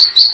you